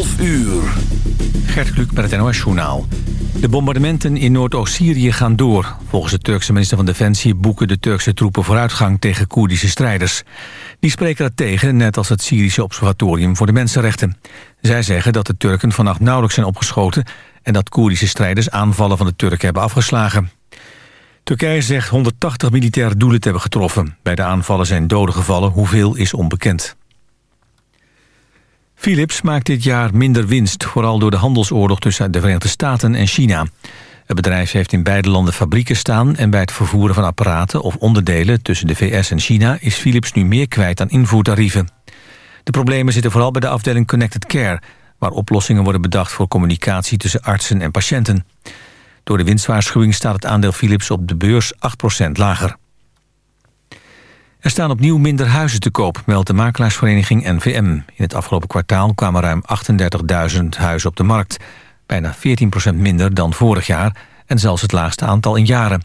12 uur. Gert Kluk met het NOS-journaal. De bombardementen in Noordoost-Syrië gaan door. Volgens de Turkse minister van Defensie boeken de Turkse troepen vooruitgang tegen Koerdische strijders. Die spreken dat tegen, net als het Syrische Observatorium voor de Mensenrechten. Zij zeggen dat de Turken vannacht nauwelijks zijn opgeschoten... en dat Koerdische strijders aanvallen van de Turken hebben afgeslagen. Turkije zegt 180 militaire doelen te hebben getroffen. Bij de aanvallen zijn doden gevallen, hoeveel is onbekend. Philips maakt dit jaar minder winst, vooral door de handelsoorlog tussen de Verenigde Staten en China. Het bedrijf heeft in beide landen fabrieken staan en bij het vervoeren van apparaten of onderdelen tussen de VS en China is Philips nu meer kwijt aan invoertarieven. De problemen zitten vooral bij de afdeling Connected Care, waar oplossingen worden bedacht voor communicatie tussen artsen en patiënten. Door de winstwaarschuwing staat het aandeel Philips op de beurs 8% lager. Er staan opnieuw minder huizen te koop, meldt de makelaarsvereniging NVM. In het afgelopen kwartaal kwamen ruim 38.000 huizen op de markt. Bijna 14% minder dan vorig jaar en zelfs het laagste aantal in jaren.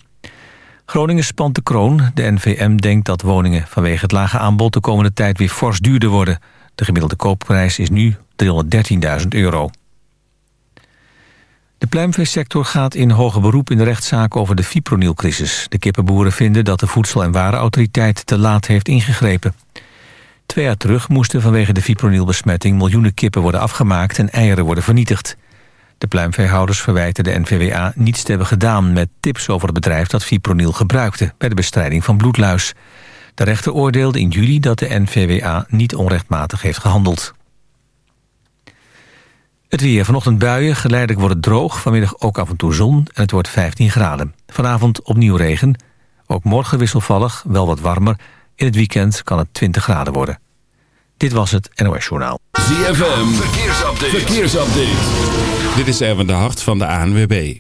Groningen spant de kroon. De NVM denkt dat woningen vanwege het lage aanbod de komende tijd weer fors duurder worden. De gemiddelde koopprijs is nu 313.000 euro. De pluimveesector gaat in hoger beroep in de rechtszaak over de fipronilcrisis. De kippenboeren vinden dat de Voedsel- en Warenautoriteit te laat heeft ingegrepen. Twee jaar terug moesten vanwege de fipronilbesmetting miljoenen kippen worden afgemaakt en eieren worden vernietigd. De pluimveehouders verwijten de NVWA niets te hebben gedaan met tips over het bedrijf dat fipronil gebruikte bij de bestrijding van bloedluis. De rechter oordeelde in juli dat de NVWA niet onrechtmatig heeft gehandeld. Het weer. Vanochtend buien, geleidelijk wordt het droog. Vanmiddag ook af en toe zon en het wordt 15 graden. Vanavond opnieuw regen. Ook morgen wisselvallig, wel wat warmer. In het weekend kan het 20 graden worden. Dit was het NOS Journaal. ZFM, verkeersupdate. verkeersupdate. Dit is Erwin de Hart van de ANWB.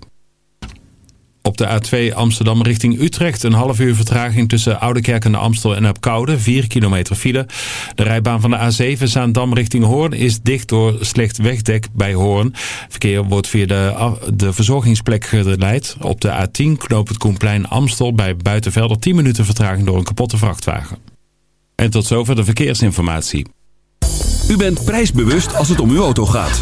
Op de A2 Amsterdam richting Utrecht een half uur vertraging tussen Oudekerk en de Amstel en Apkoude. 4 kilometer file. De rijbaan van de A7 Zaandam richting Hoorn is dicht door slecht wegdek bij Hoorn. Verkeer wordt via de, de verzorgingsplek geleid. Op de A10 knoopt het Koenplein Amstel bij Buitenvelder 10 minuten vertraging door een kapotte vrachtwagen. En tot zover de verkeersinformatie. U bent prijsbewust als het om uw auto gaat.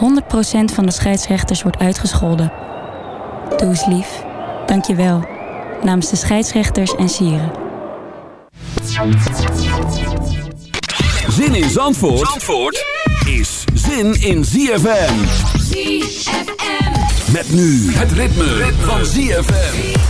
100% van de scheidsrechters wordt uitgescholden. Doe eens lief. Dank je wel. Namens de scheidsrechters en sieren. Zin in Zandvoort, Zandvoort is zin in ZFM. ZFM. Met nu het ritme, van ZFM.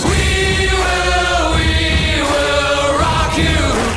We will, we will rock you.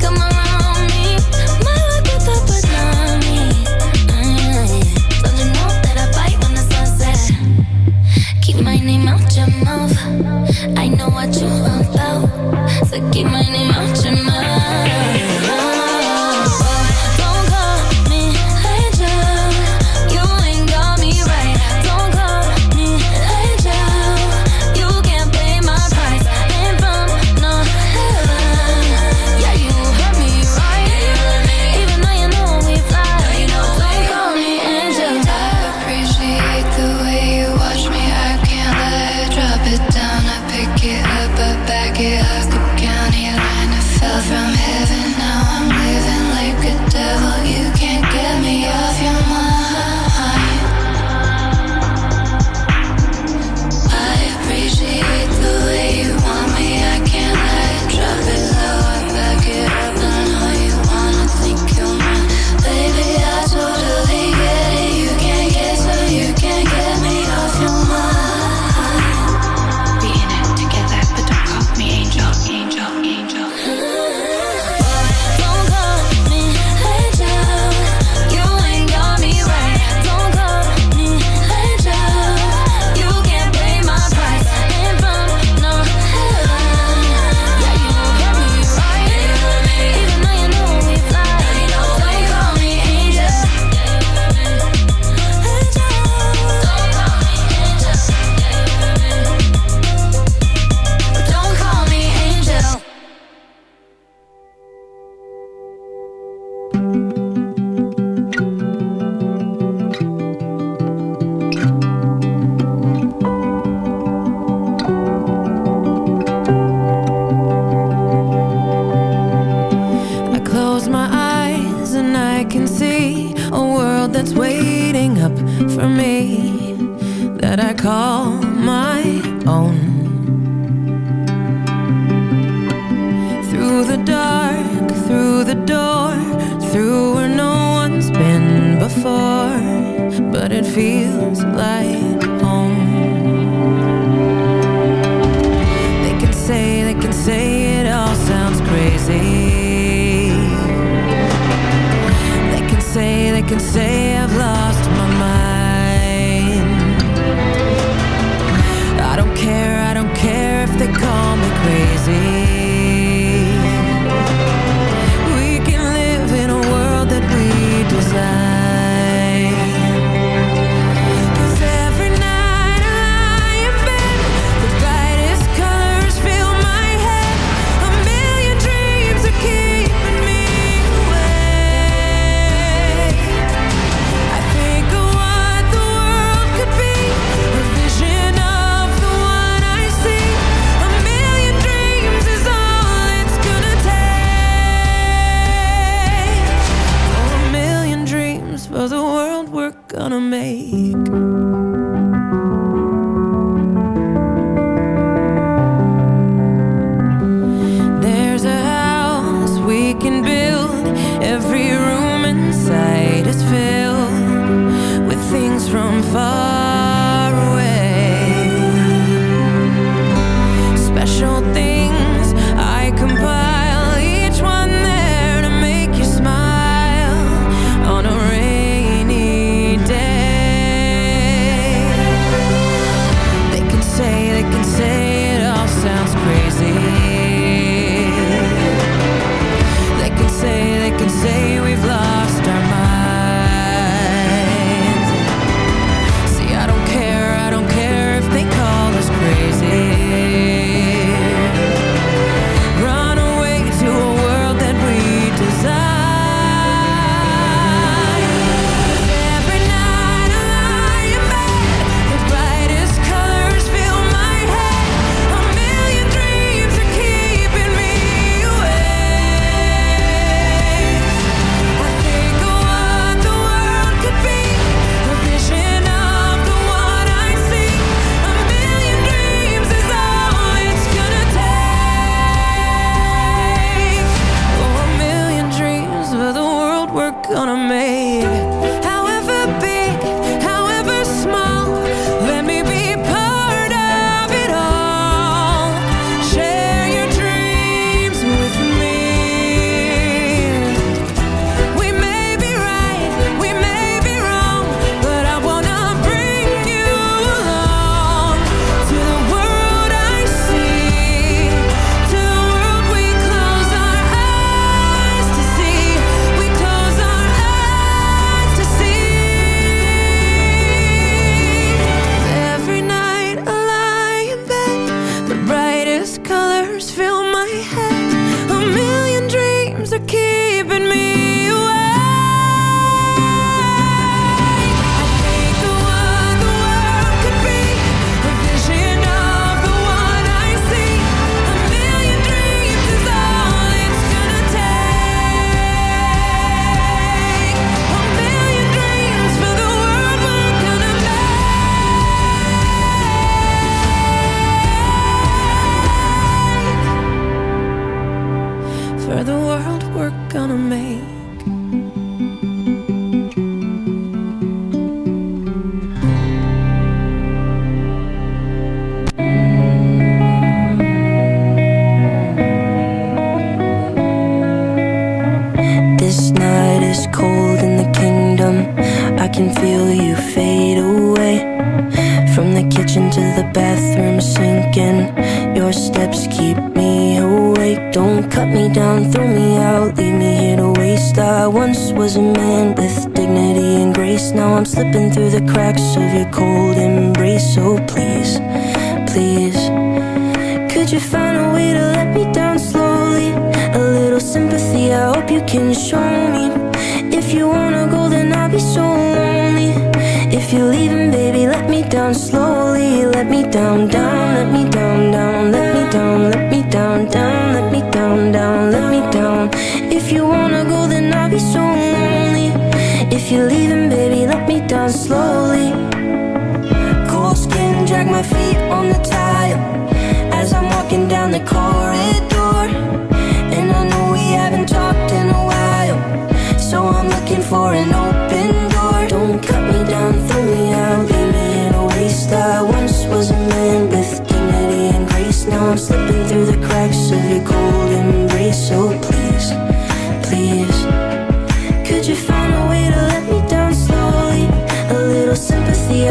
come on.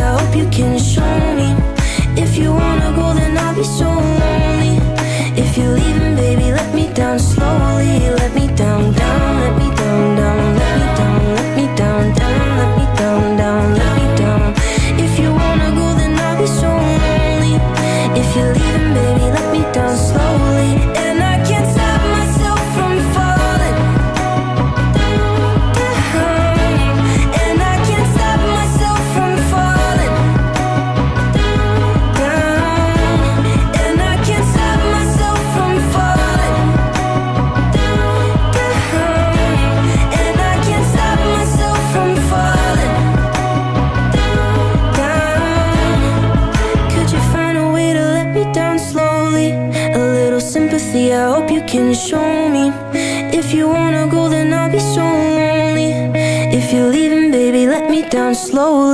I hope you can show me. If you wanna go, then I'll be so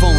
vão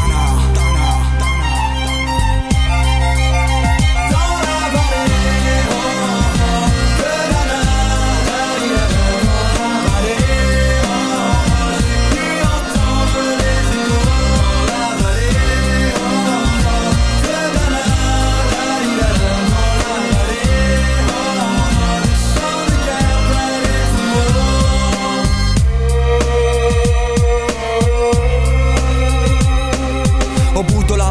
la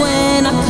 when I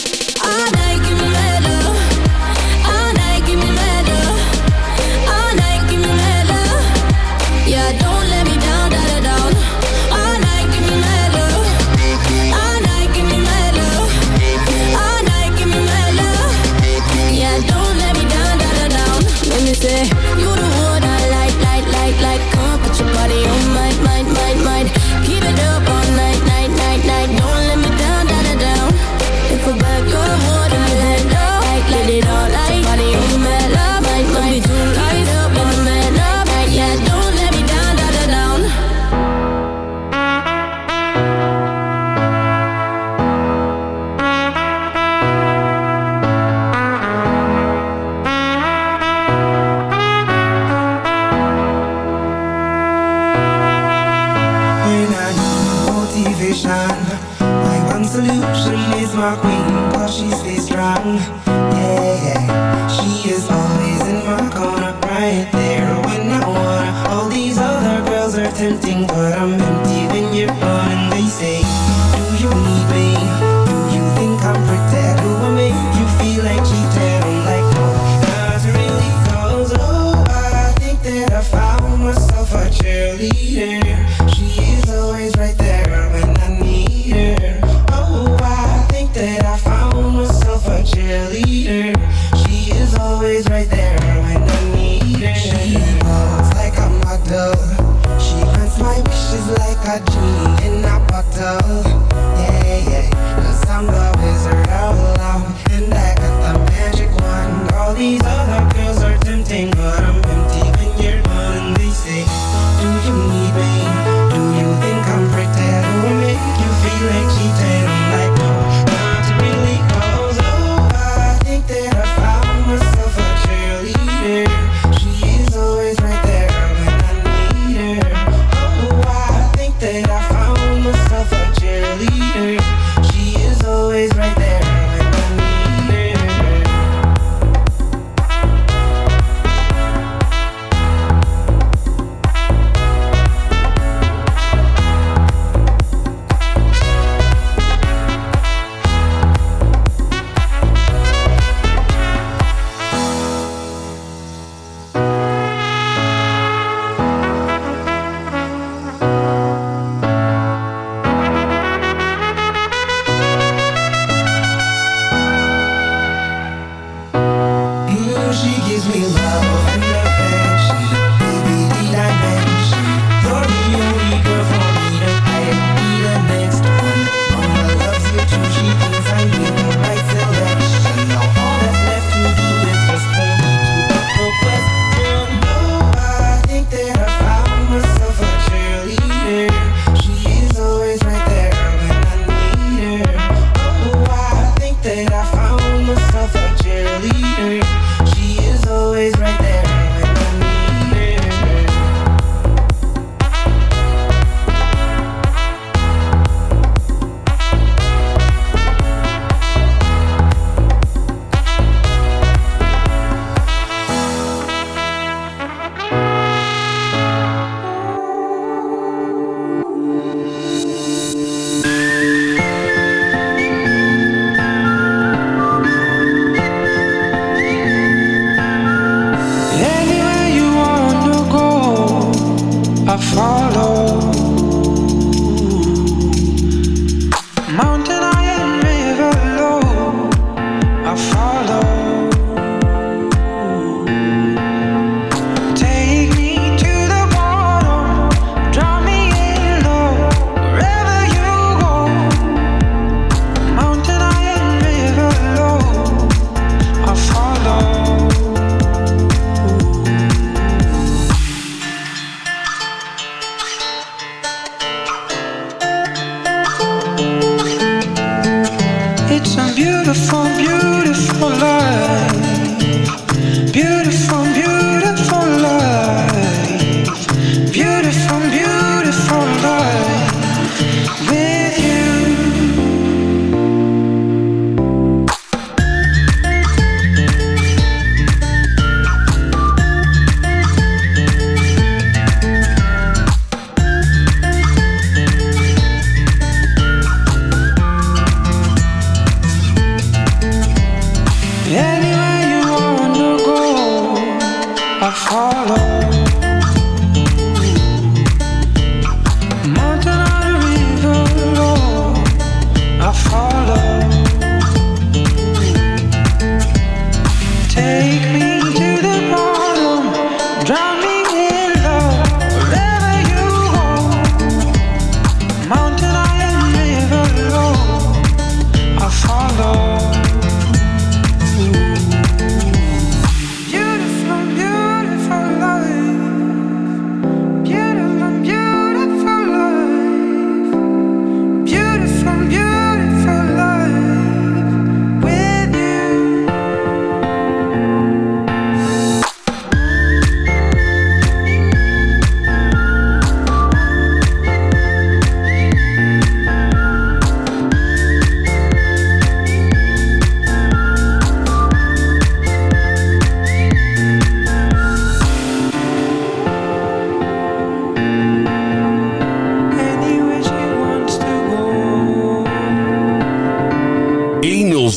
solution is my queen Cause she stays strong. Yeah, she is always in my corner Right there when I wanna. All these other girls are tempting But I'm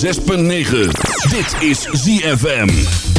106.9. Dit is ZFM.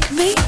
like me.